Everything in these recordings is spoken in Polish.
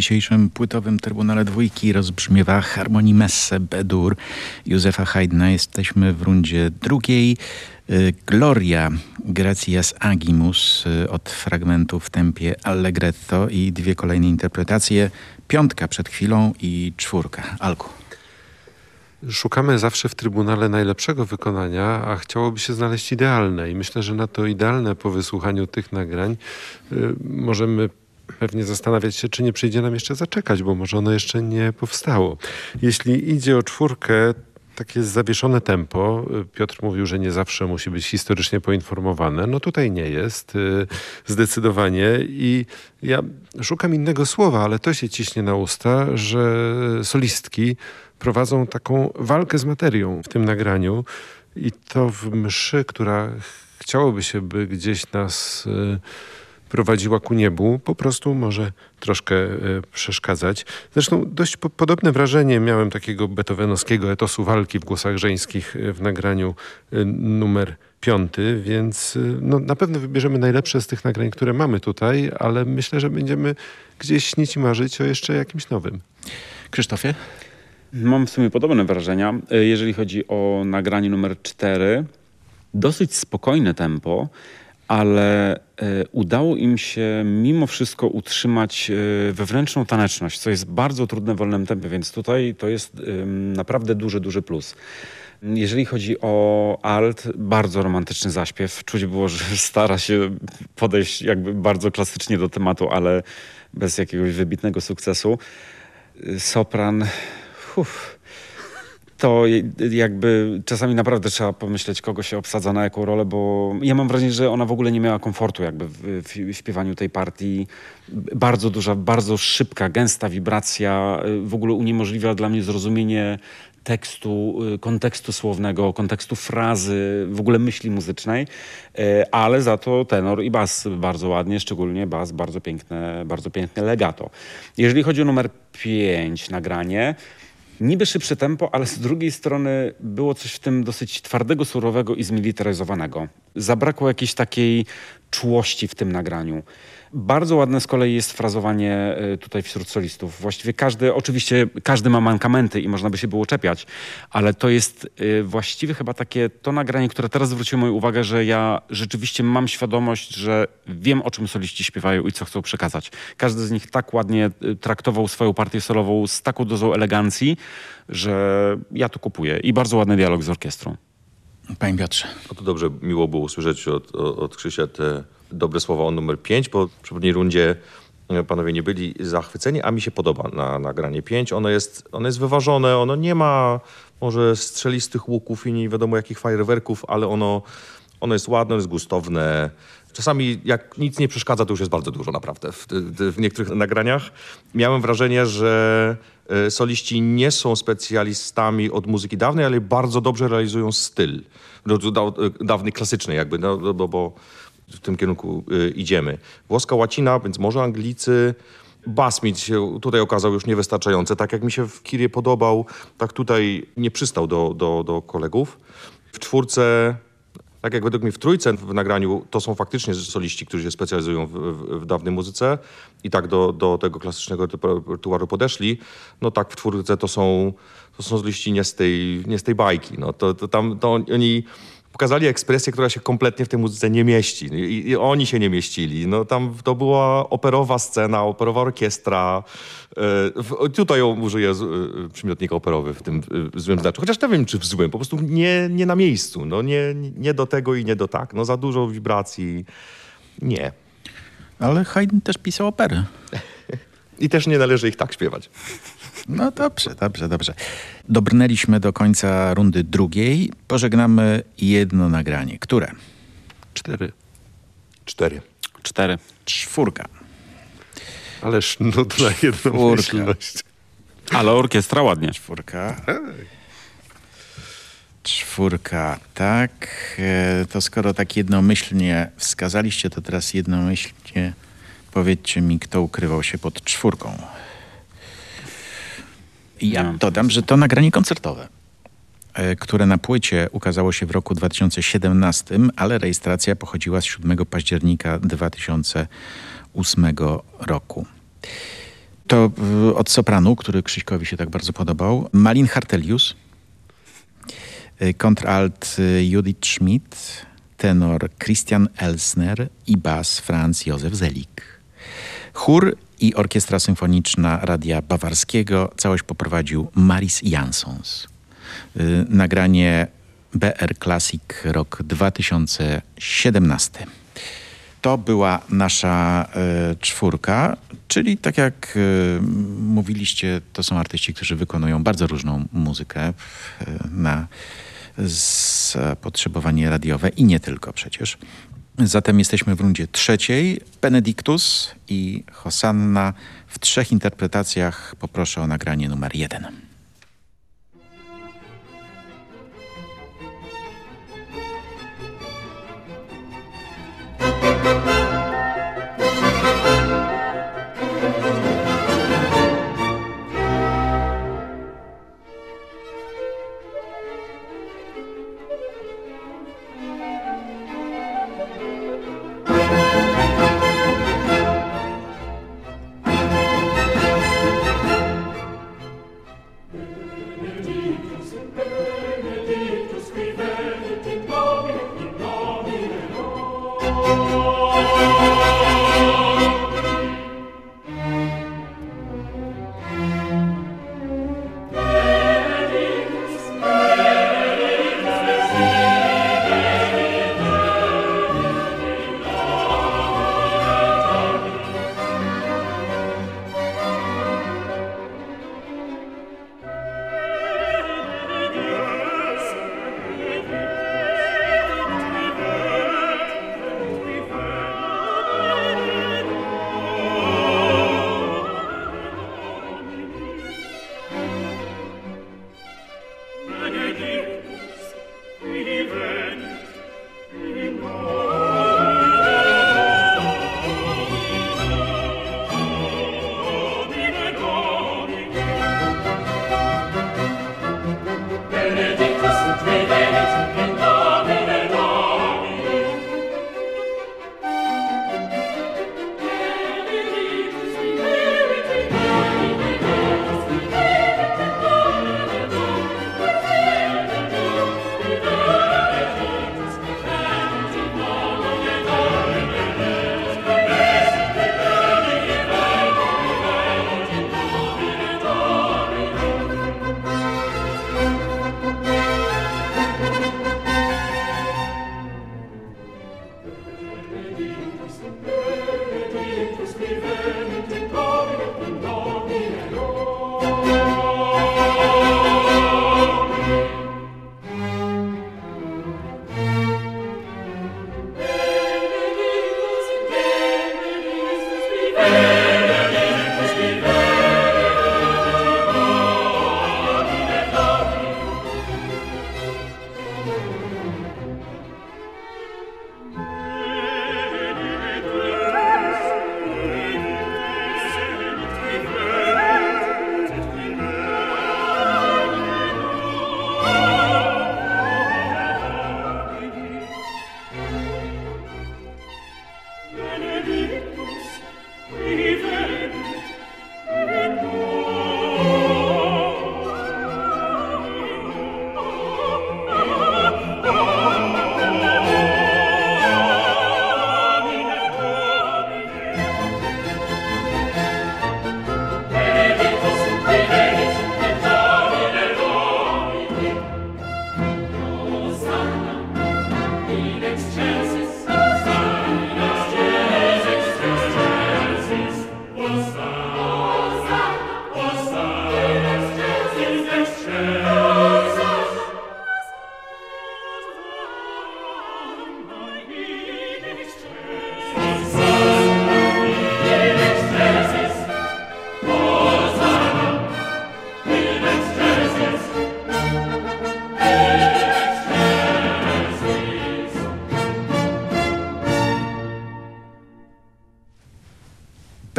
Dzisiejszym płytowym Trybunale Dwójki rozbrzmiewa harmonii Messe Bedur Józefa Haydna. Jesteśmy w rundzie drugiej. Y, Gloria Gracias Agimus y, od fragmentu w tempie Allegretto i dwie kolejne interpretacje. Piątka przed chwilą i czwórka. Alku. Szukamy zawsze w Trybunale najlepszego wykonania, a chciałoby się znaleźć idealne. I myślę, że na to idealne po wysłuchaniu tych nagrań y, możemy pewnie zastanawiać się, czy nie przyjdzie nam jeszcze zaczekać, bo może ono jeszcze nie powstało. Jeśli idzie o czwórkę, takie zawieszone tempo. Piotr mówił, że nie zawsze musi być historycznie poinformowane. No tutaj nie jest, y, zdecydowanie. I ja szukam innego słowa, ale to się ciśnie na usta, że solistki prowadzą taką walkę z materią w tym nagraniu. I to w mszy, która chciałoby się, by gdzieś nas y, prowadziła ku niebu, po prostu może troszkę e, przeszkadzać. Zresztą dość po podobne wrażenie miałem takiego beethovenowskiego etosu walki w głosach żeńskich e, w nagraniu e, numer piąty, więc no, na pewno wybierzemy najlepsze z tych nagrań, które mamy tutaj, ale myślę, że będziemy gdzieś śnić i marzyć o jeszcze jakimś nowym. Krzysztofie? Mam w sumie podobne wrażenia. Jeżeli chodzi o nagranie numer cztery, dosyć spokojne tempo, ale e, udało im się mimo wszystko utrzymać e, wewnętrzną taneczność, co jest bardzo trudne w wolnym tempie, więc tutaj to jest naprawdę duży, duży plus. Jeżeli chodzi o alt, bardzo romantyczny zaśpiew. Czuć było, że stara się podejść jakby bardzo klasycznie do tematu, ale bez jakiegoś wybitnego sukcesu. Sopran, uff, to jakby czasami naprawdę trzeba pomyśleć, kogo się obsadza na jaką rolę, bo ja mam wrażenie, że ona w ogóle nie miała komfortu jakby w, w śpiewaniu tej partii. Bardzo duża, bardzo szybka, gęsta wibracja w ogóle uniemożliwia dla mnie zrozumienie tekstu, kontekstu słownego, kontekstu frazy, w ogóle myśli muzycznej, ale za to tenor i bas bardzo ładnie, szczególnie bas, bardzo piękne, bardzo piękne legato. Jeżeli chodzi o numer 5 nagranie, niby szybsze tempo, ale z drugiej strony było coś w tym dosyć twardego, surowego i zmilitaryzowanego. Zabrakło jakiejś takiej czułości w tym nagraniu. Bardzo ładne z kolei jest frazowanie e, tutaj wśród solistów. Właściwie każdy, oczywiście każdy ma mankamenty i można by się było czepiać, ale to jest e, właściwie chyba takie to nagranie, które teraz zwróciło moją uwagę, że ja rzeczywiście mam świadomość, że wiem o czym soliści śpiewają i co chcą przekazać. Każdy z nich tak ładnie e, traktował swoją partię solową z taką dozą elegancji, że ja to kupuję. I bardzo ładny dialog z orkiestrą. Panie Piotrze. No to dobrze miło było usłyszeć od, od Krzysia te dobre słowa o numer 5, bo w poprzedniej rundzie e, panowie nie byli zachwyceni, a mi się podoba na nagranie 5. Ono jest, ono jest wyważone, ono nie ma może strzelistych łuków i nie wiadomo jakich fajerwerków, ale ono, ono jest ładne, jest gustowne. Czasami jak nic nie przeszkadza, to już jest bardzo dużo naprawdę w, w niektórych nagraniach. Miałem wrażenie, że e, soliści nie są specjalistami od muzyki dawnej, ale bardzo dobrze realizują styl. No, dawny, klasyczny jakby, no, no, bo, bo w tym kierunku y, idziemy. Włoska łacina, więc może Anglicy. Bas mi się tutaj okazał już niewystarczający. Tak jak mi się w Kirie podobał, tak tutaj nie przystał do, do, do kolegów. W czwórce tak jak według mnie w trójce w nagraniu to są faktycznie soliści, którzy się specjalizują w, w, w dawnej muzyce i tak do, do tego klasycznego repertuaru podeszli, no tak w czwórce to są, to są soliści nie z tej, nie z tej bajki. No to, to tam to oni pokazali ekspresję, która się kompletnie w tej muzyce nie mieści. I, I, oni się nie mieścili. No, tam to była operowa scena, operowa orkiestra. E, tutaj użyję z, przymiotnika operowy w tym w złym znaczeniu. Chociaż nie wiem, czy w złym. Po prostu nie, nie na miejscu. No, nie, nie do tego i nie do tak. No, za dużo wibracji. Nie. Ale Haydn też pisał opery. I też nie należy ich tak śpiewać. No dobrze, dobrze, dobrze. Dobrnęliśmy do końca rundy drugiej. Pożegnamy jedno nagranie. Które? Cztery. Cztery. Cztery. Czwórka. Ależ nudna jednomyślność. Ale orkiestra ładnie. Czwórka. Czwórka, tak. E, to skoro tak jednomyślnie wskazaliście, to teraz jednomyślnie powiedzcie mi, kto ukrywał się pod czwórką. Ja dodam, że to nagranie koncertowe, e, które na płycie ukazało się w roku 2017, ale rejestracja pochodziła z 7 października 2008 roku. To y, od sopranu, który Krzyśkowi się tak bardzo podobał. Malin Hartelius, y, kontralt Judith Schmidt, tenor Christian Elsner i bas Franz Józef Zelik. Chór i Orkiestra Symfoniczna Radia Bawarskiego całość poprowadził Maris Jansons. Nagranie BR Classic rok 2017. To była nasza y, czwórka, czyli tak jak y, mówiliście, to są artyści, którzy wykonują bardzo różną muzykę y, na zapotrzebowanie radiowe i nie tylko przecież. Zatem jesteśmy w rundzie trzeciej. Benedictus i Hosanna w trzech interpretacjach. Poproszę o nagranie numer jeden.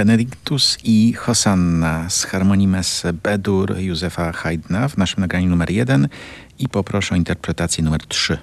Benedictus i Hosanna z harmonii messe Bedur Józefa Haydna w naszym nagraniu numer 1 i poproszę o interpretację numer 3.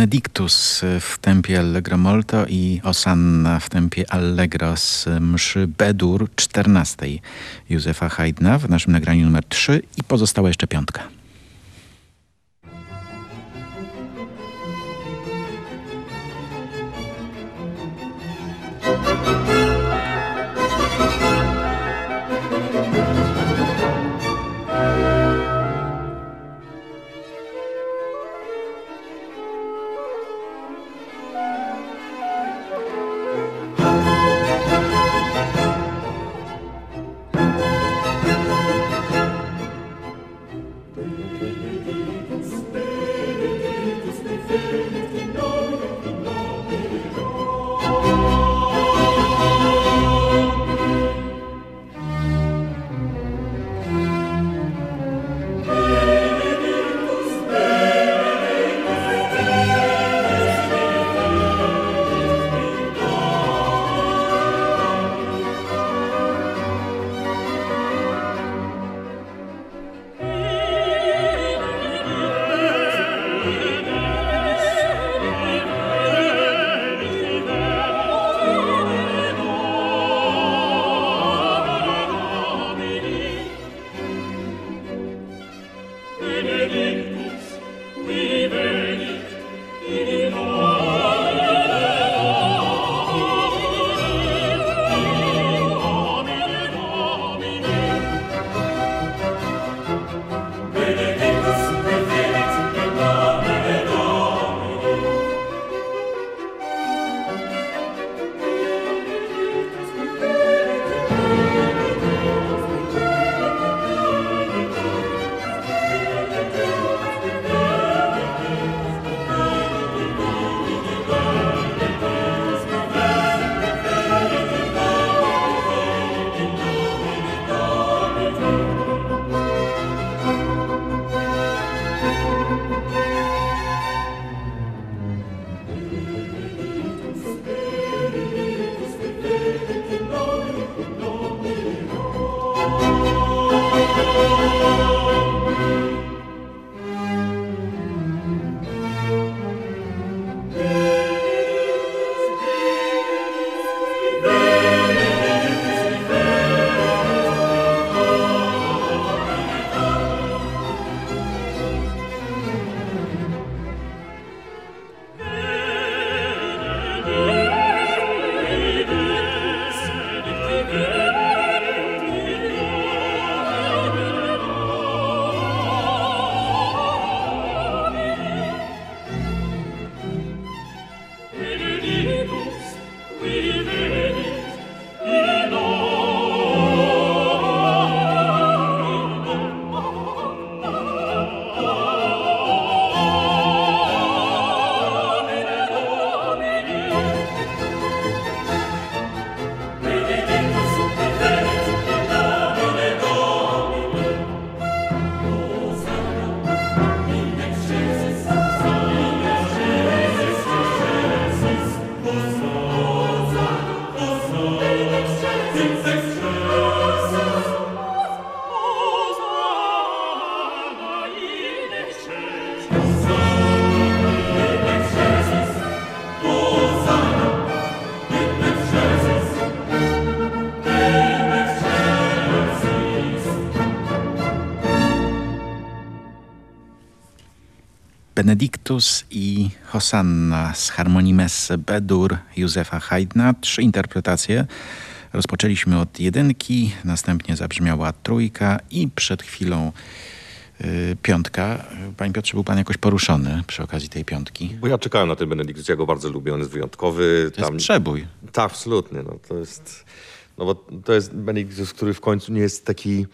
Benedictus w tempie Allegro Molto i Osanna w tempie Allegro z mszy Bedur 14 Józefa Haydna w naszym nagraniu numer 3 i pozostała jeszcze piątka. I Hosanna z harmonii Messe Bedur Józefa Haydna. Trzy interpretacje. Rozpoczęliśmy od jedynki, następnie zabrzmiała trójka i przed chwilą y, piątka. Panie Piotrze, był pan jakoś poruszony przy okazji tej piątki? Bo ja czekałem na ten Benedictus, ja go bardzo lubię, on jest wyjątkowy. To jest przebój. Tak, absolutnie. No, to jest, no bo to jest Benedictus, który w końcu nie jest taki...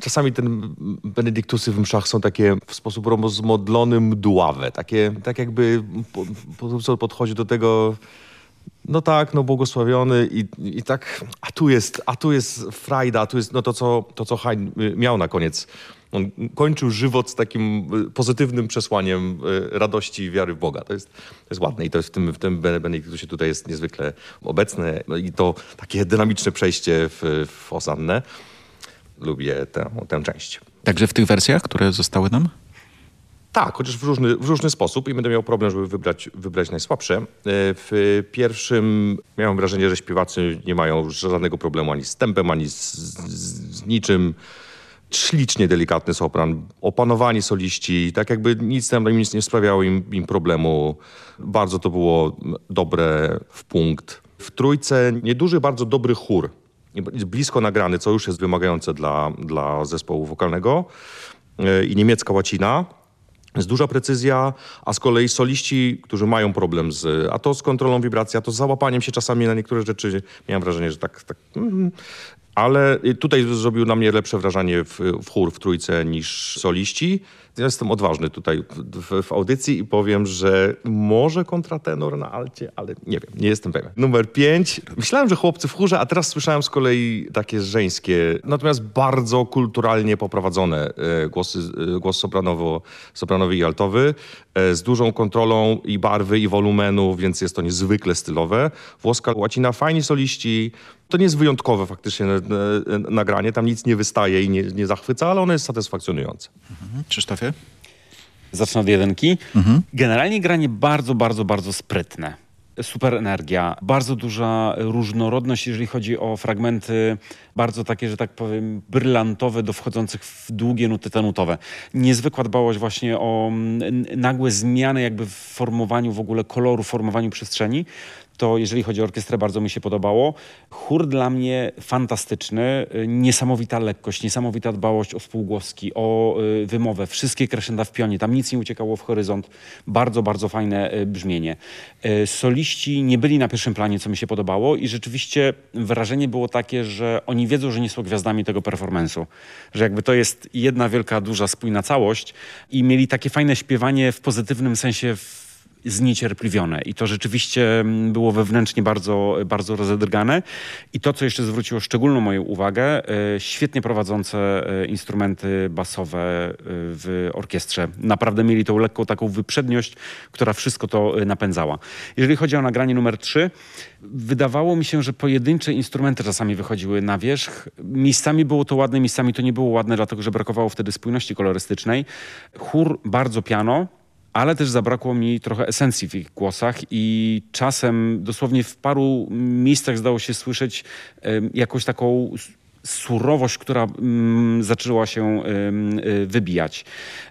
Czasami ten benediktusy w mszach są takie w sposób rozmodlony, mdławe. Takie, tak jakby po, po, podchodzi do tego no tak, no błogosławiony i, i tak, a tu jest, a tu jest frajda, a tu jest no to, co, to, co y, miał na koniec. On kończył żywot z takim y, pozytywnym przesłaniem y, radości i wiary w Boga. To jest, to jest ładne i to jest w tym, w tym Benedyktusie tutaj jest niezwykle obecne i to takie dynamiczne przejście w, w Osannę. Lubię tę, tę część. Także w tych wersjach, które zostały nam? Tak, chociaż w różny, w różny sposób i będę miał problem, żeby wybrać, wybrać najsłabsze. E, w pierwszym miałem wrażenie, że śpiewacy nie mają żadnego problemu ani z tempem, ani z, z, z niczym. Ślicznie delikatny sopran, opanowani soliści, tak jakby nic tam nic nie sprawiało im, im problemu. Bardzo to było dobre w punkt. W trójce nieduży, bardzo dobry chór. Blisko nagrany, co już jest wymagające dla, dla zespołu wokalnego. E, I niemiecka łacina jest duża precyzja, a z kolei soliści, którzy mają problem z, a to z kontrolą wibracji, a to z załapaniem się czasami na niektóre rzeczy, miałem wrażenie, że tak, tak mm, ale tutaj zrobił na mnie lepsze wrażenie w, w chór w trójce niż soliści. Ja jestem odważny tutaj w, w, audycji i powiem, że może kontratenor na alcie, ale nie wiem, nie jestem pewien. Numer pięć. Myślałem, że chłopcy w chórze, a teraz słyszałem z kolei takie żeńskie, natomiast bardzo kulturalnie poprowadzone e, głosy, e, głos sopranowo, sopranowy i altowy, e, z dużą kontrolą i barwy, i wolumenu, więc jest to niezwykle stylowe. Włoska łacina, fajni soliści, to nie jest wyjątkowe faktycznie nagranie, tam nic nie wystaje i nie, nie zachwyca, ale ono jest satysfakcjonujące. Mhm. Krzysztofie? Zacznę od jedynki. Mhm. Generalnie granie bardzo, bardzo, bardzo sprytne. Super energia, bardzo duża różnorodność, jeżeli chodzi o fragmenty, bardzo takie, że tak powiem, brylantowe, do wchodzących w długie nuty tenutowe. Niezwykła dbałość właśnie o nagłe zmiany jakby w formowaniu w ogóle koloru, formowaniu przestrzeni to jeżeli chodzi o orkiestrę, bardzo mi się podobało. Chór dla mnie fantastyczny, niesamowita lekkość, niesamowita dbałość o spółgłoski, o y, wymowę, wszystkie crescenda w pionie, tam nic nie uciekało w horyzont. Bardzo, bardzo fajne y, brzmienie. Y, soliści nie byli na pierwszym planie, co mi się podobało i rzeczywiście wrażenie było takie, że oni wiedzą, że nie są gwiazdami tego performance'u, że jakby to jest jedna wielka, duża, spójna całość i mieli takie fajne śpiewanie w pozytywnym sensie w zniecierpliwione i to rzeczywiście mm, było wewnętrznie bardzo, bardzo rozedrgane. I to, co jeszcze zwróciło szczególną moją uwagę, e, świetnie prowadzące e, instrumenty basowe e, w orkiestrze. Naprawdę mieli tą lekką taką wyprzedniość, która wszystko to napędzała. Jeżeli chodzi o nagranie numer 3, wydawało mi się, że pojedyncze instrumenty czasami wychodziły na wierzch. Miejscami było to ładne, miejscami to nie było ładne, dlatego że brakowało wtedy spójności kolorystycznej. Chór bardzo piano, ale też zabrakło mi trochę esencji w ich głosach i czasem dosłownie w paru miejscach zdało się słyszeć jakąś taką surowość, która mm, zaczęła się y, wybijać.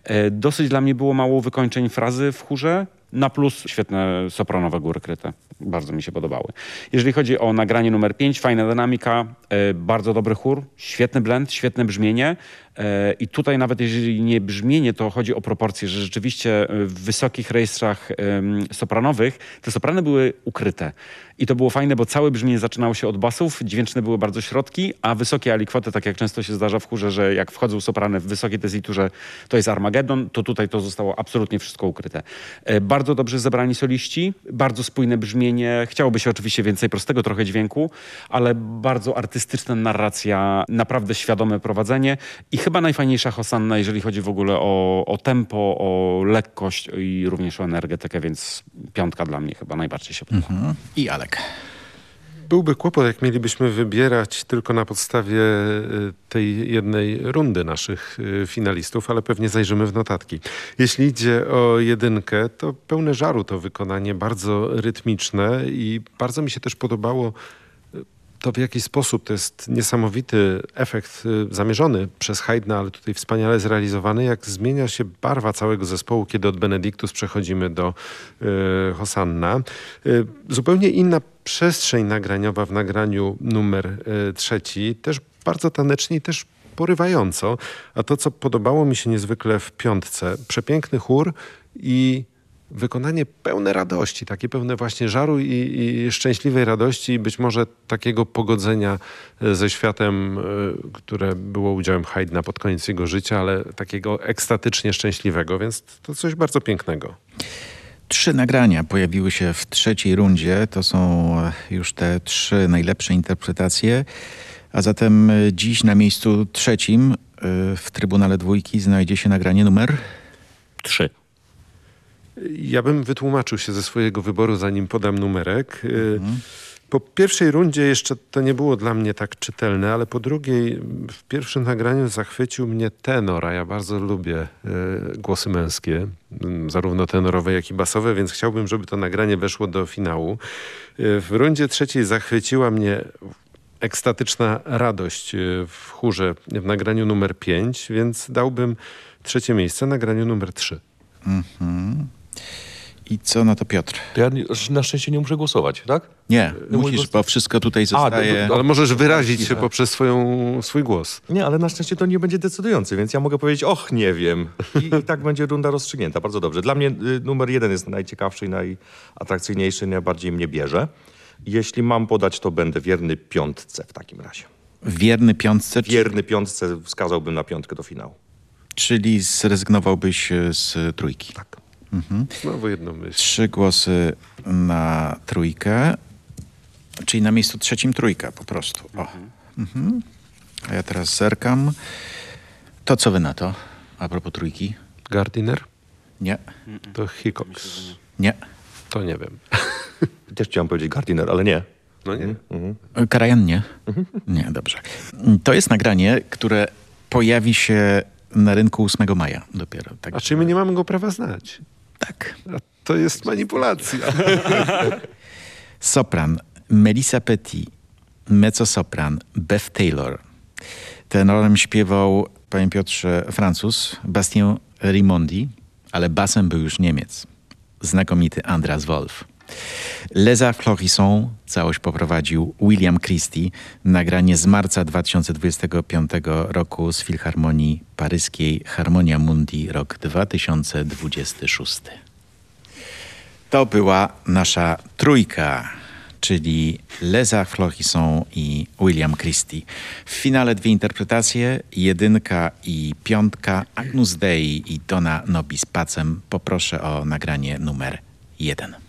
E, dosyć dla mnie było mało wykończeń frazy w chórze, na plus świetne sopranowe góry kryte. Bardzo mi się podobały. Jeżeli chodzi o nagranie numer 5, fajna dynamika, e, bardzo dobry chór, świetny blend, świetne brzmienie. E, I tutaj nawet jeżeli nie brzmienie, to chodzi o proporcje, że rzeczywiście w wysokich rejestrach sopranowych te soprany były ukryte. I to było fajne, bo całe brzmienie zaczynało się od basów, dźwięczne były bardzo środki, a wysokie alikwoty, tak jak często się zdarza w chórze, że jak wchodzą soprany w wysokiej teziturze, to jest Armagedon, to tutaj to zostało absolutnie wszystko ukryte. E, bardzo dobrze zebrani soliści, bardzo spójne brzmienie. Chciałoby się oczywiście więcej prostego trochę dźwięku, ale bardzo artystyczna narracja, naprawdę świadome prowadzenie i chyba najfajniejsza Hosanna, jeżeli chodzi w ogóle o, o tempo, o lekkość i również o energetykę, więc piątka dla mnie chyba najbardziej się podoba. Mhm. I Alek. Byłby kłopot, jak mielibyśmy wybierać tylko na podstawie y, tej jednej rundy naszych y, finalistów, ale pewnie zajrzymy w notatki. Jeśli idzie o jedynkę, to pełne żaru to wykonanie, bardzo rytmiczne i bardzo mi się też podobało to w jaki sposób to jest niesamowity efekt y, zamierzony przez Haydna, ale tutaj wspaniale zrealizowany, jak zmienia się barwa całego zespołu, kiedy od Benedictus przechodzimy do y, Hosanna. Y, zupełnie inna przestrzeń nagraniowa w nagraniu numer y, trzeci, też bardzo tanecznie i też porywająco. A to, co podobało mi się niezwykle w piątce, przepiękny chór i wykonanie pełne radości, takie pełne właśnie żaru i, i, szczęśliwej radości i być może takiego pogodzenia e, ze światem, e, które było udziałem Haydna pod koniec jego życia, ale takiego ekstatycznie szczęśliwego, więc to coś bardzo pięknego. Trzy nagrania pojawiły się w trzeciej rundzie. To są już te trzy najlepsze interpretacje. A zatem dziś na miejscu trzecim e, w Trybunale Dwójki znajdzie się nagranie numer... Trzy. Ja bym wytłumaczył się ze swojego wyboru, zanim podam numerek. Mhm. Po pierwszej rundzie jeszcze to nie było dla mnie tak czytelne, ale po drugiej w pierwszym nagraniu zachwycił mnie tenor, a ja bardzo lubię y, głosy męskie, y, zarówno tenorowe, jak i basowe, więc chciałbym, żeby to nagranie weszło do finału. Y, w rundzie trzeciej zachwyciła mnie ekstatyczna radość w chórze w nagraniu numer 5, więc dałbym trzecie miejsce nagraniu numer 3. Mhm. I co na to Piotr? To ja na szczęście nie muszę głosować, tak? Nie, no musisz, głos... bo wszystko tutaj zostaje... A, do, do, ale możesz wyrazić się poprzez swoją, swój głos. Nie, ale na szczęście to nie będzie decydujący, więc ja mogę powiedzieć, och, nie wiem. I, i tak będzie runda rozstrzygnięta. Bardzo dobrze. Dla mnie y, numer jeden jest najciekawszy i najatrakcyjniejszy, najbardziej mnie bierze. Jeśli mam podać, to będę wierny piątce w takim razie. Wierny piątce? Wierny piątce wskazałbym na piątkę do finału. Czyli zrezygnowałbyś e, z trójki? Tak. Mhm. Znowu jedną myśl. Trzy głosy na trójkę, czyli na miejscu trzecim trójka po prostu. O. Mhm. A ja teraz zerkam. To co wy na to, a propos trójki? Gardiner? Nie. To Hickox? Nie. To nie wiem. Też chciałem powiedzieć Gardiner, ale nie. No nie. Mhm. Karajan nie? Mhm. Nie, dobrze. To jest nagranie, które pojawi się na rynku 8 maja dopiero. Tak. A czy my nie mamy go prawa znać? Tak. A to jest manipulacja. Sopran Melissa Petit, mezzosopran Beth Taylor. Tenorem śpiewał, panie Piotrze, Francuz Bastien Rimondi, ale basem był już Niemiec. Znakomity Andras Wolf. Leza Florissant całość poprowadził William Christie, nagranie z marca 2025 roku z Filharmonii Paryskiej Harmonia Mundi, rok 2026. To była nasza trójka, czyli Leza Florissant i William Christie. W finale dwie interpretacje, jedynka i piątka, Agnus Dei i Dona Nobis Pacem. Poproszę o nagranie numer jeden.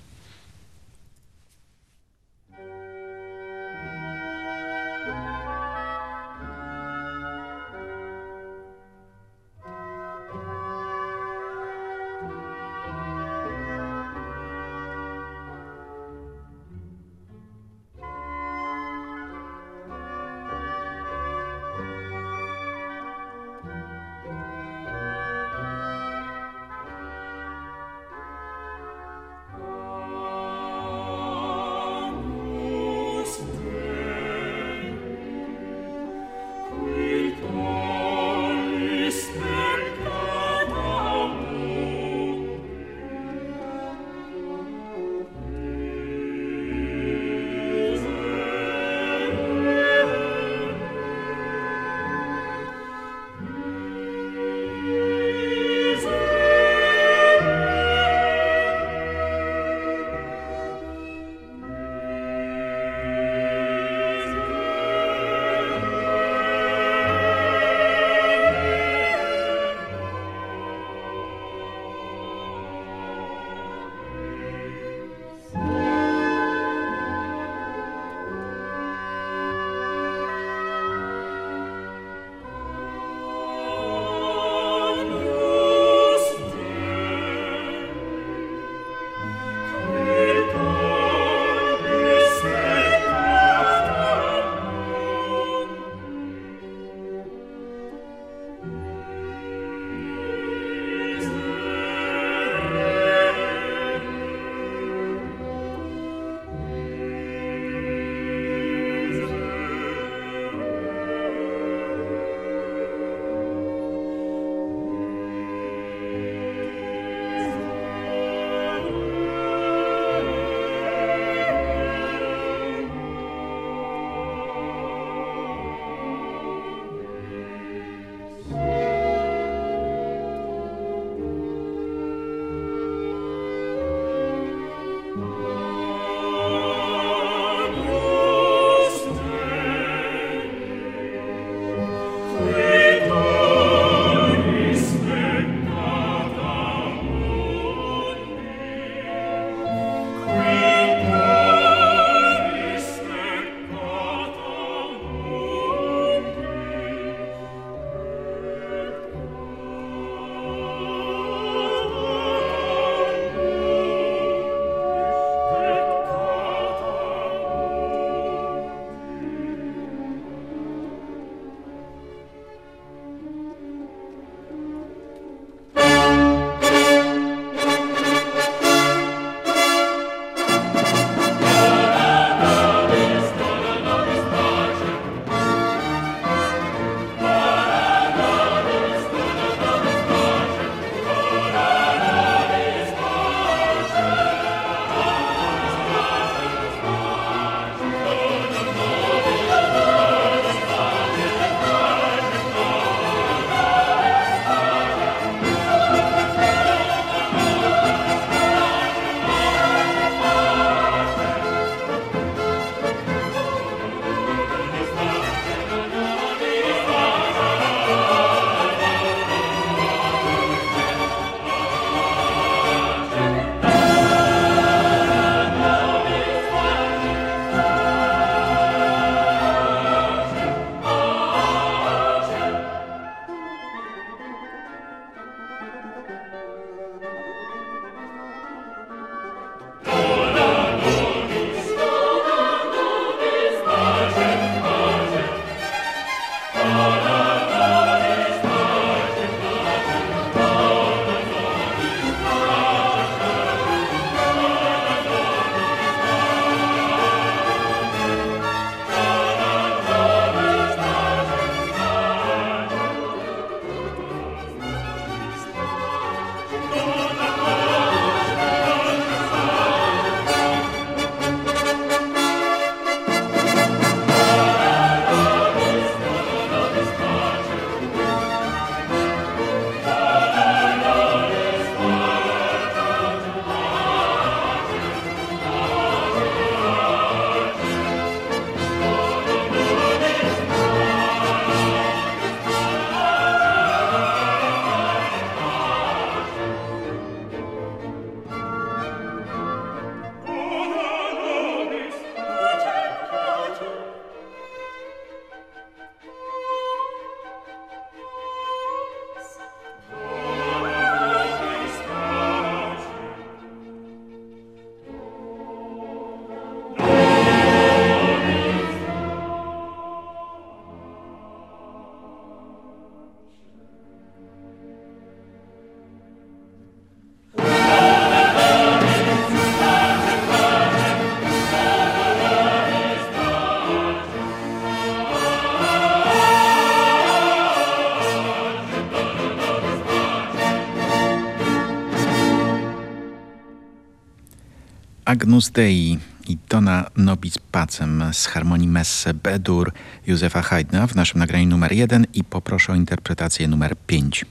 Agnus Dei i Dona Nobis Pacem z harmonii Messe Bedur Józefa Haydna w naszym nagraniu numer 1 i poproszę o interpretację numer 5.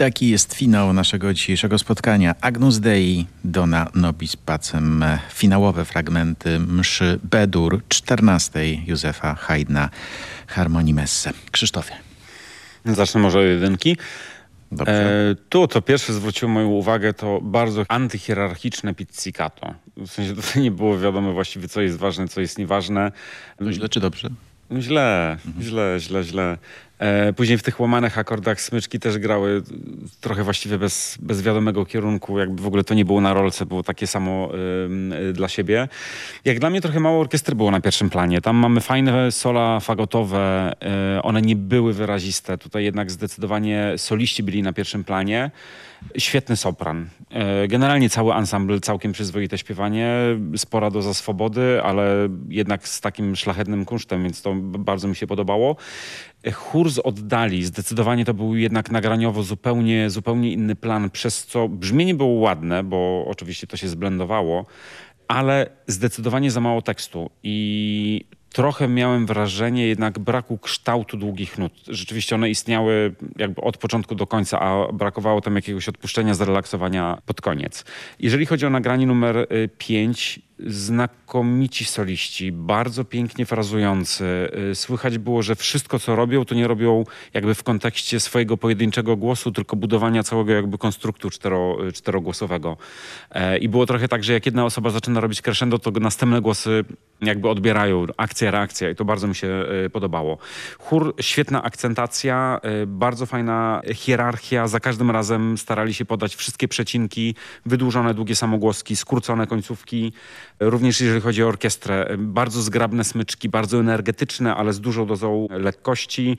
taki jest finał naszego dzisiejszego spotkania. Agnus Dei, Dona Nobis Pacem. Finałowe fragmenty mszy Bedur 14 Józefa Haydna Harmonii Messe. Krzysztofie. Zacznę może od jedynki. Dobrze. E, tu, co pierwsze zwróciło moją uwagę, to bardzo antyhierarchiczne pizzicato. W sensie tutaj nie było wiadomo właściwie, co jest ważne, co jest nieważne. No źle czy dobrze? Źle, źle, źle, źle. E, później w tych łamanych akordach smyczki też grały trochę właściwie bez, bez wiadomego kierunku, jakby w ogóle to nie było na rolce, było takie samo y, dla siebie. Jak dla mnie trochę mało orkiestry było na pierwszym planie. Tam mamy fajne sola fagotowe, y, one nie były wyraziste. Tutaj jednak zdecydowanie soliści byli na pierwszym planie. Świetny sopran. E, generalnie cały ensemble, całkiem przyzwoite śpiewanie, spora doza swobody, ale jednak z takim szlachetnym kunsztem, więc to bardzo mi się podobało. E, chór z oddali, zdecydowanie to był jednak nagraniowo zupełnie, zupełnie inny plan, przez co brzmienie było ładne, bo oczywiście to się zblendowało, ale zdecydowanie za mało tekstu i trochę miałem wrażenie jednak braku kształtu długich nut. Rzeczywiście one istniały jakby od początku do końca, a brakowało tam jakiegoś odpuszczenia, zrelaksowania pod koniec. Jeżeli chodzi o nagranie numer 5, znakomici soliści, bardzo pięknie frazujący. Y, słychać było, że wszystko co robią, to nie robią jakby w kontekście swojego pojedynczego głosu, tylko budowania całego jakby konstruktu cztero, y, czterogłosowego. E, I było trochę tak, że jak jedna osoba zaczyna robić crescendo, to następne głosy jakby odbierają akcja, reakcja i to bardzo mi się y, podobało. Chór, świetna akcentacja, bardzo fajna hierarchia. Za każdym razem starali się podać wszystkie przecinki, wydłużone długie samogłoski, skrócone końcówki. Również jeżeli chodzi o orkiestrę, bardzo zgrabne smyczki, bardzo energetyczne, ale z dużą dozą lekkości.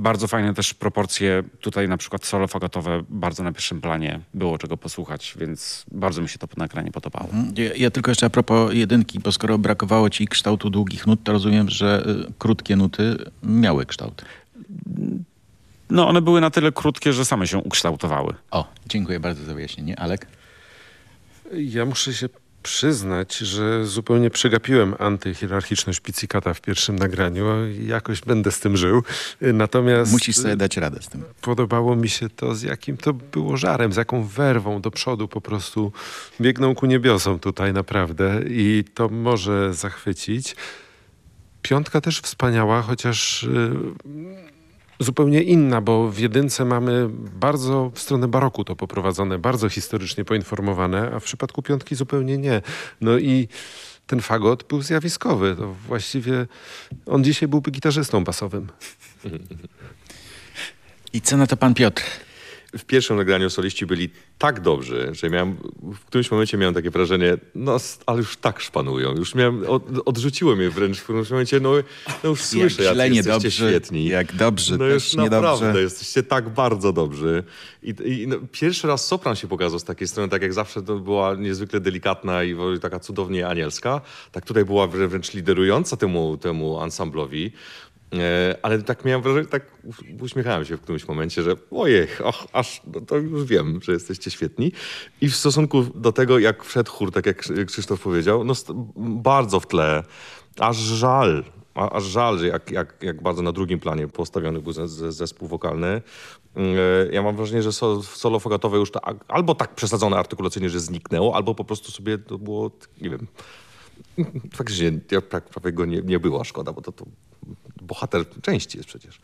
Bardzo fajne też proporcje. Tutaj na przykład solo fagatowe bardzo na pierwszym planie było czego posłuchać, więc bardzo mi się to nagranie podobało. Mhm. Ja, ja, tylko jeszcze a propos jedynki, bo skoro brakowało ci kształtu długich nut, to rozumiem, że y, krótkie nuty miały kształt. No one były na tyle krótkie, że same się ukształtowały. O, dziękuję bardzo za wyjaśnienie. Alek? Ja muszę się przyznać, że zupełnie przegapiłem antyhierarchiczność Pizzicata w pierwszym nagraniu. Jakoś będę z tym żył. Natomiast... Musisz sobie dać radę z tym. Podobało mi się to, z jakim to było żarem, z jaką werwą do przodu po prostu biegną ku niebiosom tutaj naprawdę i to może zachwycić. Piątka też wspaniała, chociaż... Yy zupełnie inna, bo w jedynce mamy bardzo w stronę baroku to poprowadzone, bardzo historycznie poinformowane, a w przypadku piątki zupełnie nie. No i ten fagot był zjawiskowy. To właściwie on dzisiaj byłby gitarzystą basowym. I co na to pan Piotr? W pierwszym nagraniu soliści byli tak dobrzy, że miałem, w którymś momencie miałem takie wrażenie, no ale już tak szpanują. Już miałem, od, odrzuciło mnie wręcz w którymś momencie, no, no już słyszę, jak, jak jesteście dobrze, świetni. Jak dobrze, No już naprawdę, jesteście tak bardzo dobrzy. I, i no, pierwszy raz sopran się pokazał z takiej strony, tak jak zawsze to była niezwykle delikatna i taka cudownie anielska. Tak tutaj była wręcz liderująca temu, temu ansamblowi. E, ale tak miałem wrażenie, tak uśmiechałem się w którymś momencie, że ojej, ach, aż no to już wiem, że jesteście świetni. I w stosunku do tego, jak wszedł chór, tak jak Krzysztof powiedział, no bardzo w tle, aż żal, aż żal, że jak, jak, jak bardzo na drugim planie postawiony był zespół wokalny. E, ja mam wrażenie, że solo fogatowe już albo tak przesadzone artykulacyjnie, że zniknęło, albo po prostu sobie to było, nie wiem, faktycznie tak prawie go nie, nie było, szkoda, bo to, to bohater części jest przecież. E,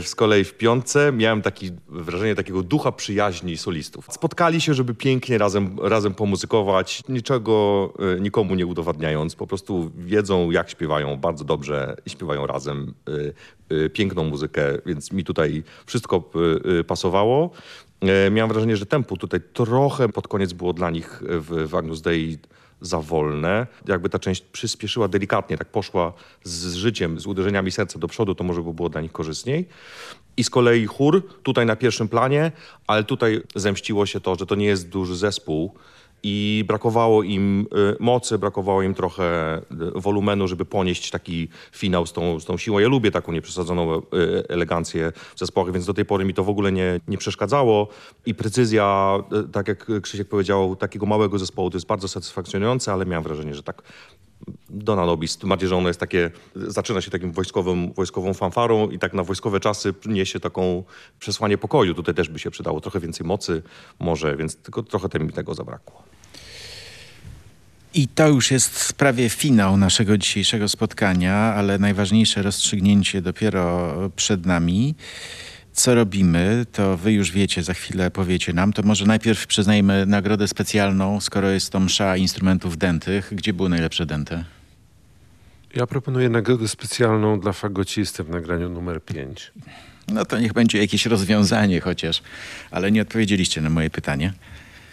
z kolei w piątce miałem taki, wrażenie takiego ducha przyjaźni solistów. Spotkali się, żeby pięknie razem, razem pomuzykować, niczego e, nikomu nie udowadniając. Po prostu wiedzą, jak śpiewają bardzo dobrze i śpiewają razem e, piękną muzykę, więc mi tutaj wszystko pasowało. Miałem wrażenie, że tempo tutaj trochę pod koniec było dla nich w, w Agnus Dei za wolne. Jakby ta część przyspieszyła delikatnie, tak poszła z życiem, z uderzeniami serca do przodu, to może by było dla nich korzystniej. I z kolei chór tutaj na pierwszym planie, ale tutaj zemściło się to, że to nie jest duży zespół, i brakowało im y, mocy, brakowało im trochę y, wolumenu, żeby ponieść taki finał z tą, z tą siłą. Ja lubię taką nieprzesadzoną y, elegancję w zespołach, więc do tej pory mi to w ogóle nie, nie przeszkadzało i precyzja, tak jak Krzysiek powiedział, takiego małego zespołu to jest bardzo satysfakcjonujące, ale miałem wrażenie, że tak Dona Nobis, tym bardziej, że ono jest takie, zaczyna się takim wojskowym, wojskową fanfarą i tak na wojskowe czasy niesie taką przesłanie pokoju. Tutaj też by się przydało trochę więcej mocy może, więc tylko trochę tego zabrakło. I to już jest prawie finał naszego dzisiejszego spotkania, ale najważniejsze rozstrzygnięcie dopiero przed nami. Co robimy, to wy już wiecie, za chwilę powiecie nam. To może najpierw przyznajmy nagrodę specjalną, skoro jest to msza instrumentów dętych. Gdzie były najlepsze dęte? Ja proponuję nagrodę specjalną dla fagocisty w nagraniu numer 5. No to niech będzie jakieś rozwiązanie chociaż, ale nie odpowiedzieliście na moje pytanie.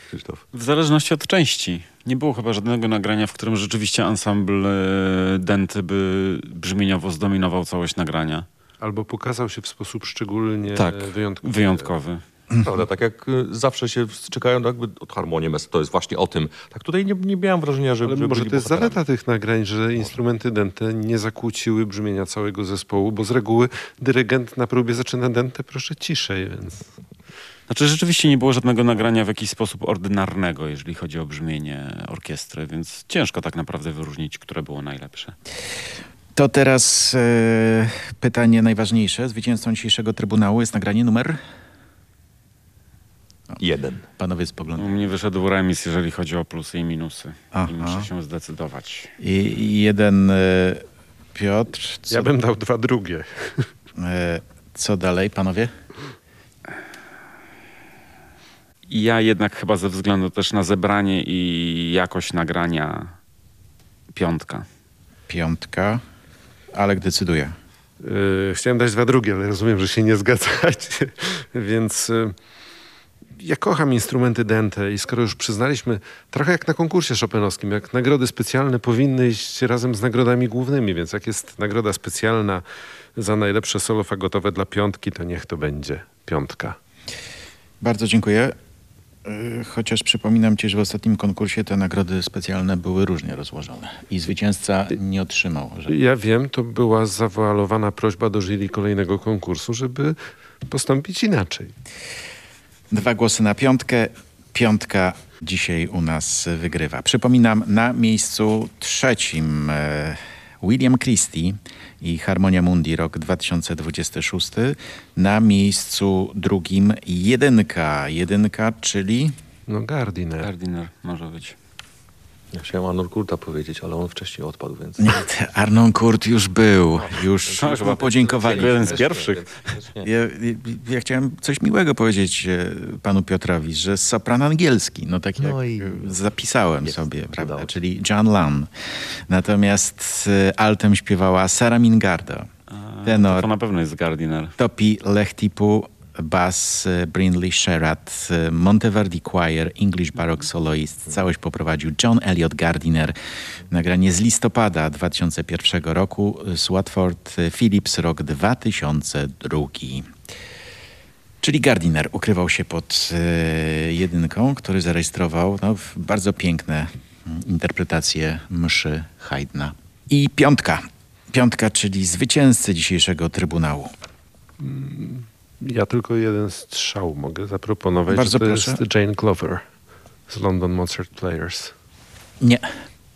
Krzysztof. W zależności od części. Nie było chyba żadnego nagrania, w którym rzeczywiście ensemble e, denty by brzmieniowo zdominował całość nagrania. Albo pokazał się w sposób szczególnie Tak, wyjątkowy. wyjątkowy. Prawda, tak jak y, zawsze się czekają no jakby od harmonii, to jest właśnie o tym. Tak tutaj nie, nie miałem wrażenia, że, Ale że może to jest zaleta tych nagrań, że instrumenty dęte nie zakłóciły brzmienia całego zespołu, bo z reguły dyrygent na próbie zaczyna dęte proszę ciszej, więc... Znaczy rzeczywiście nie było żadnego nagrania w jakiś sposób ordynarnego, jeżeli chodzi o brzmienie orkiestry, więc ciężko tak naprawdę wyróżnić, które było najlepsze. To teraz e, pytanie najważniejsze. Zwycięzcą dzisiejszego Trybunału jest nagranie numer... Jeden. Panowie U spoglądają. mnie wyszedł remis, jeżeli chodzi o plusy i minusy. Aha. I muszę się zdecydować. I, jeden e, Piotr. Co, Ja bym dał dwa drugie. e, co dalej, panowie? Ja jednak chyba ze względu też na zebranie i jakość nagrania piątka. Piątka. Alek decyduje. Yy, chciałem dać dwa drugie, ale rozumiem, że się nie zgadzacie. Więc yy, ja kocham instrumenty dęte i skoro już przyznaliśmy, trochę jak na konkursie szopenowskim, jak nagrody specjalne powinny iść razem z nagrodami głównymi, więc jak jest nagroda specjalna za najlepsze solo fagotowe dla piątki, to niech to będzie piątka. Bardzo dziękuję. E, Chociaż przypominam ci, że w ostatnim konkursie te nagrody specjalne były różnie rozłożone i zwycięzca nie otrzymał. Że... Ja wiem, to była zawoalowana prośba do jury kolejnego konkursu, żeby postąpić inaczej. Dwa głosy na piątkę. Piątka dzisiaj u nas wygrywa. Przypominam, na miejscu trzecim e, William Christie i Harmonia Mundi rok 2026. Na miejscu drugim jedynka. Jedynka, czyli No Gardiner. Gardiner może być. Ja chciałem Anur Kurta powiedzieć, ale on wcześniej odpadł, więc... nie, Arnon Kurt już był. Już, już chyba podziękowali. jeden z pierwszych. Ja, ja chciałem coś miłego powiedzieć e, panu Piotrowi, że sopran angielski, no tak jak No i- zapisałem Jest, sobie, prawda, czyli John Lunn. Natomiast e, altem śpiewała Sara Mingardo, A, Tenor. To, to na pewno jest Gardiner. Topi Lechtipu, bas e, Brindley Sherratt, e, Monteverdi Choir, English Baroque Soloist. Całość poprowadził John Elliot Gardiner. Nagranie z listopada 2001 roku z Watford e, Phillips, rok 2002. Czyli Gardiner ukrywał się pod jedynką, który zarejestrował no, bardzo piękne mm, interpretacje mszy Haydna. I piątka. Piątka, czyli zwycięzcy dzisiejszego Trybunału. Ja tylko jeden strzał mogę zaproponować. Bardzo to proszę. jest Jane Glover z London Mozart Players. Nie.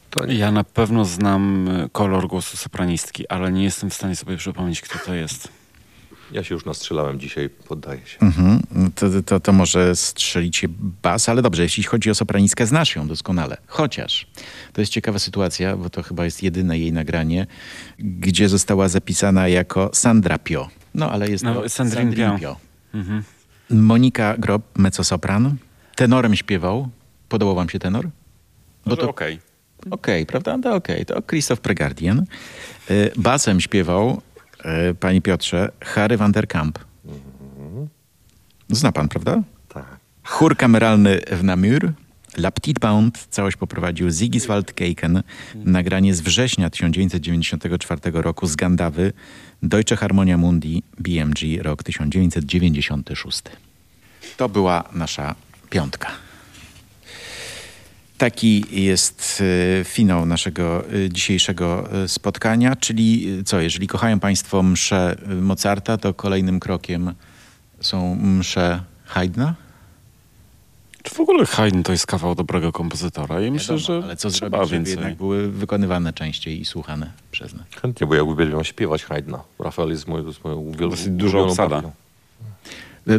To nie. Ja na pewno znam e, kolor głosu sopranistki, ale nie jestem w stanie sobie przypomnieć, kto to jest. Ja się już nastrzelałem dzisiaj, poddaję się. Mhm. To, to, to może strzelicie bas, ale dobrze, jeśli chodzi o sopranistkę, znasz ją doskonale. Chociaż to jest ciekawa sytuacja, bo to chyba jest jedyne jej nagranie, gdzie została zapisana jako Sandra Pio. No, ale jest No, to Sandrine Sandrine Pio. Pio. Mhm. Monika Grob, mezzosopran. Tenorem śpiewał. Podobał wam się tenor? Bo to okej. Okej, prawda? To okej. To Christoph Pregardian. Y, Basem śpiewał, y, panie Piotrze, Harry van der Kamp. Zna pan, prawda? Tak. Chór kameralny w Namur. La Petite Band. Całość poprowadził Ziggiswald Keiken. Nagranie z września 1994 roku z Gandawy. Deutsche Harmonia Mundi, BMG, rok 1996. To była nasza piątka. Taki jest e, finał naszego e, dzisiejszego e, spotkania, czyli co, jeżeli kochają Państwo mszę e, Mozarta, to kolejnym krokiem są msze Haydna? W ogóle Haydn to jest kawał dobrego kompozytora i myślę, Wiadomo, że ale co trzeba zrobić, więcej. jednak były wykonywane częściej i słuchane przez nas. Chętnie, bo ja uwielbiam śpiewać Haydna. Rafael jest moją, to jest moją uwiel- Dosyć duża obsada.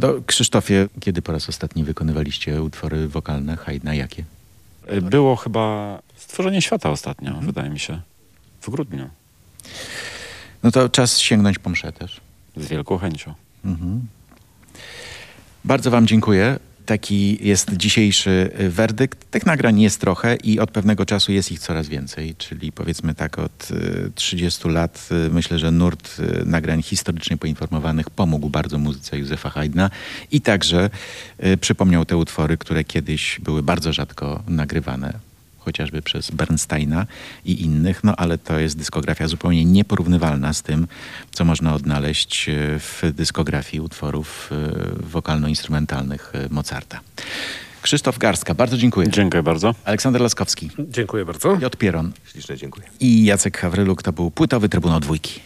To Krzysztofie, kiedy po raz ostatni wykonywaliście utwory wokalne Haydna? Jakie? Było chyba Stworzenie Świata ostatnio, wydaje mi się. W grudniu. No to czas sięgnąć po mszę też. Z wielką chęcią. Mhm. Bardzo Wam dziękuję. Taki jest dzisiejszy y, werdykt. Tych nagrań jest trochę i od pewnego czasu jest ich coraz więcej, czyli powiedzmy tak od y, 30 lat y, myślę, że nurt y, nagrań historycznie poinformowanych pomógł bardzo muzyce Józefa Haydna i także y, przypomniał te utwory, które kiedyś były bardzo rzadko nagrywane chociażby przez Bernsteina i innych, no ale to jest dyskografia zupełnie nieporównywalna z tym, co można odnaleźć e, w dyskografii utworów e, wokalno-instrumentalnych e, Mozarta. Krzysztof Garstka, bardzo dziękuję. Dziękuję bardzo. Aleksander Laskowski, Dziękuję bardzo. Piotr Pieron Ślicznie dziękuję. i Jacek Hawryluk to był płytowy Trybunał Dwójki.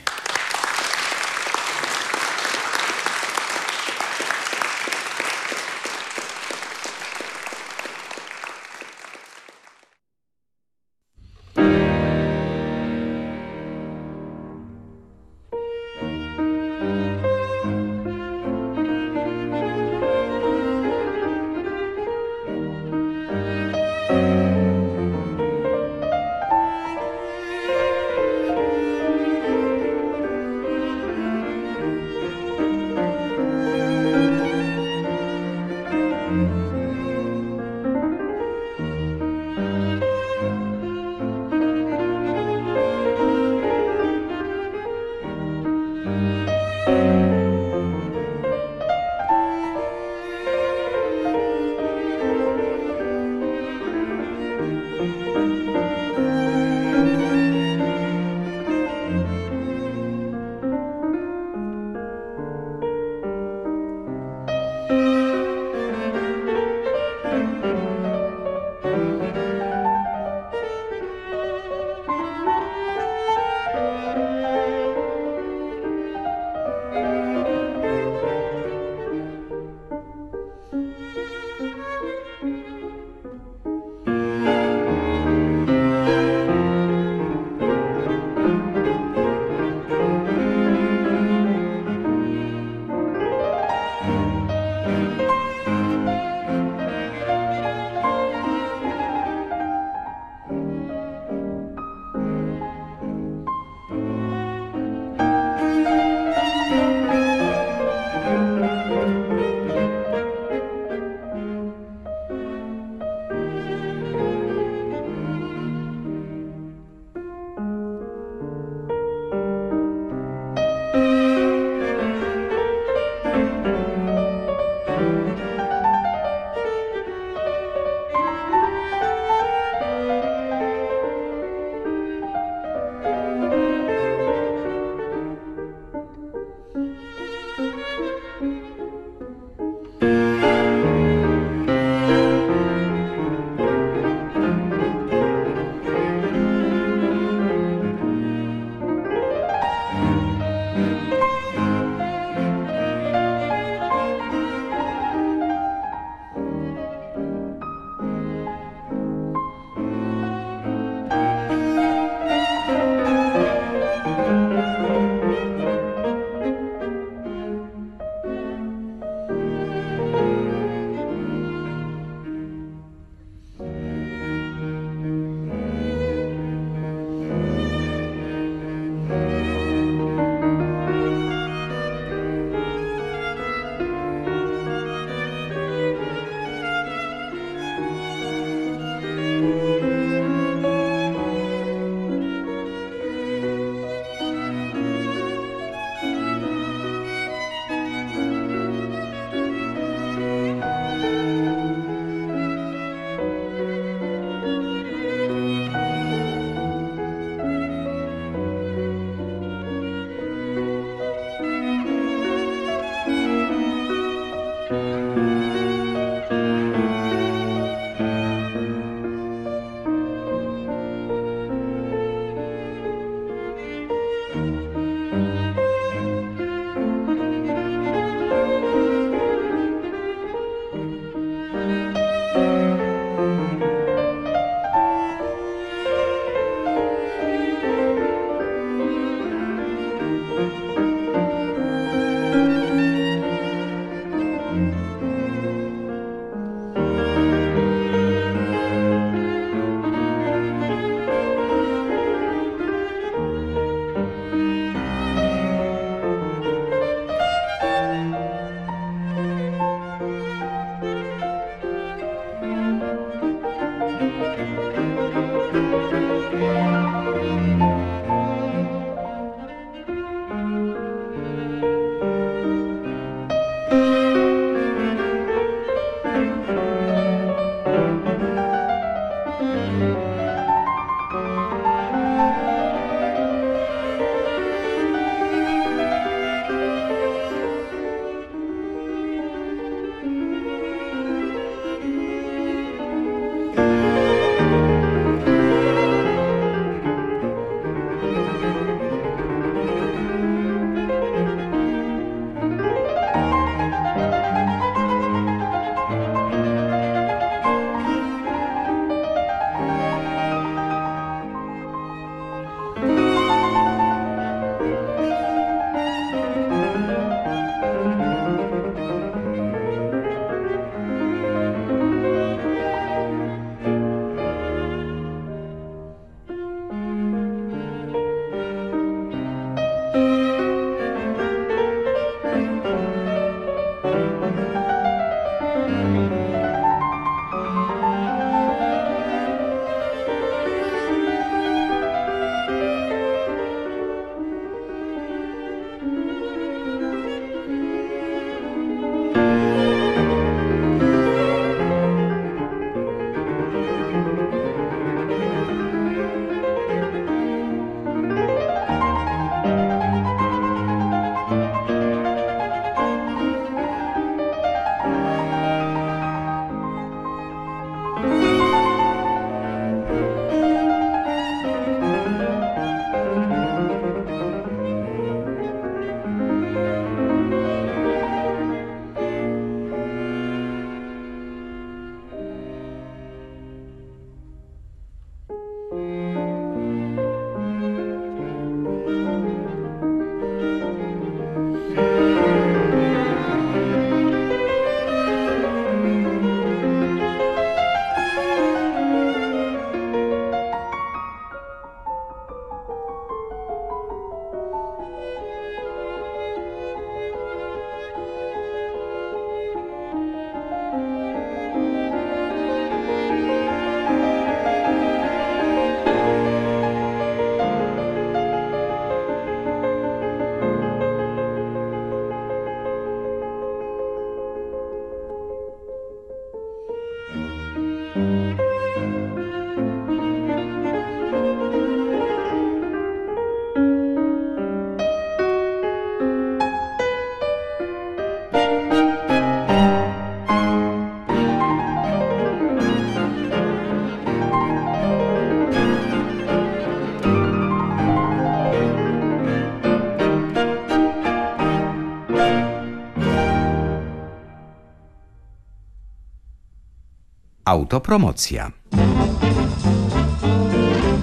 Autopromocja.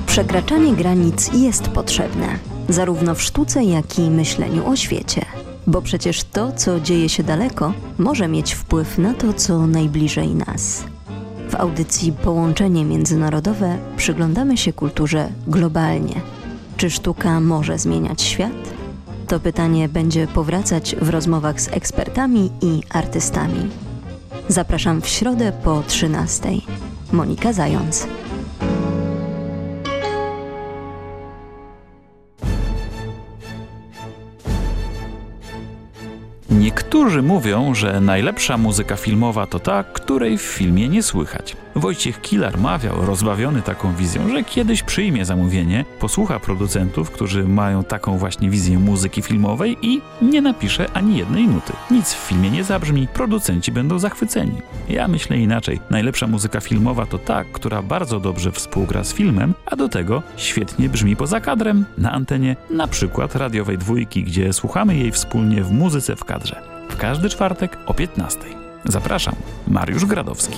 Przekraczanie granic jest potrzebne, zarówno w sztuce, jak i myśleniu o świecie. Bo przecież to, co dzieje się daleko, może mieć wpływ na to, co najbliżej nas. W audycji Połączenie Międzynarodowe przyglądamy się kulturze globalnie. Czy sztuka może zmieniać świat? To pytanie będzie powracać w rozmowach z ekspertami i artystami. Zapraszam w środę po 13. Monika Zając. Niektórzy mówią, że najlepsza muzyka filmowa to ta, której w filmie nie słychać. Wojciech Kilar mawiał, rozbawiony taką wizją, że kiedyś przyjmie zamówienie, posłucha producentów, którzy mają taką właśnie wizję muzyki filmowej i nie napisze ani jednej nuty. Nic w filmie nie zabrzmi, producenci będą zachwyceni. Ja myślę inaczej. Najlepsza muzyka filmowa to ta, która bardzo dobrze współgra z filmem, a do tego świetnie brzmi poza kadrem, na antenie, na przykład radiowej dwójki, gdzie słuchamy jej wspólnie w muzyce w kadrze. W każdy czwartek o 15. Zapraszam, Mariusz Gradowski.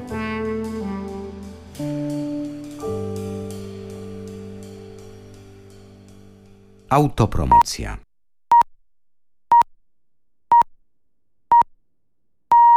Autopromocja.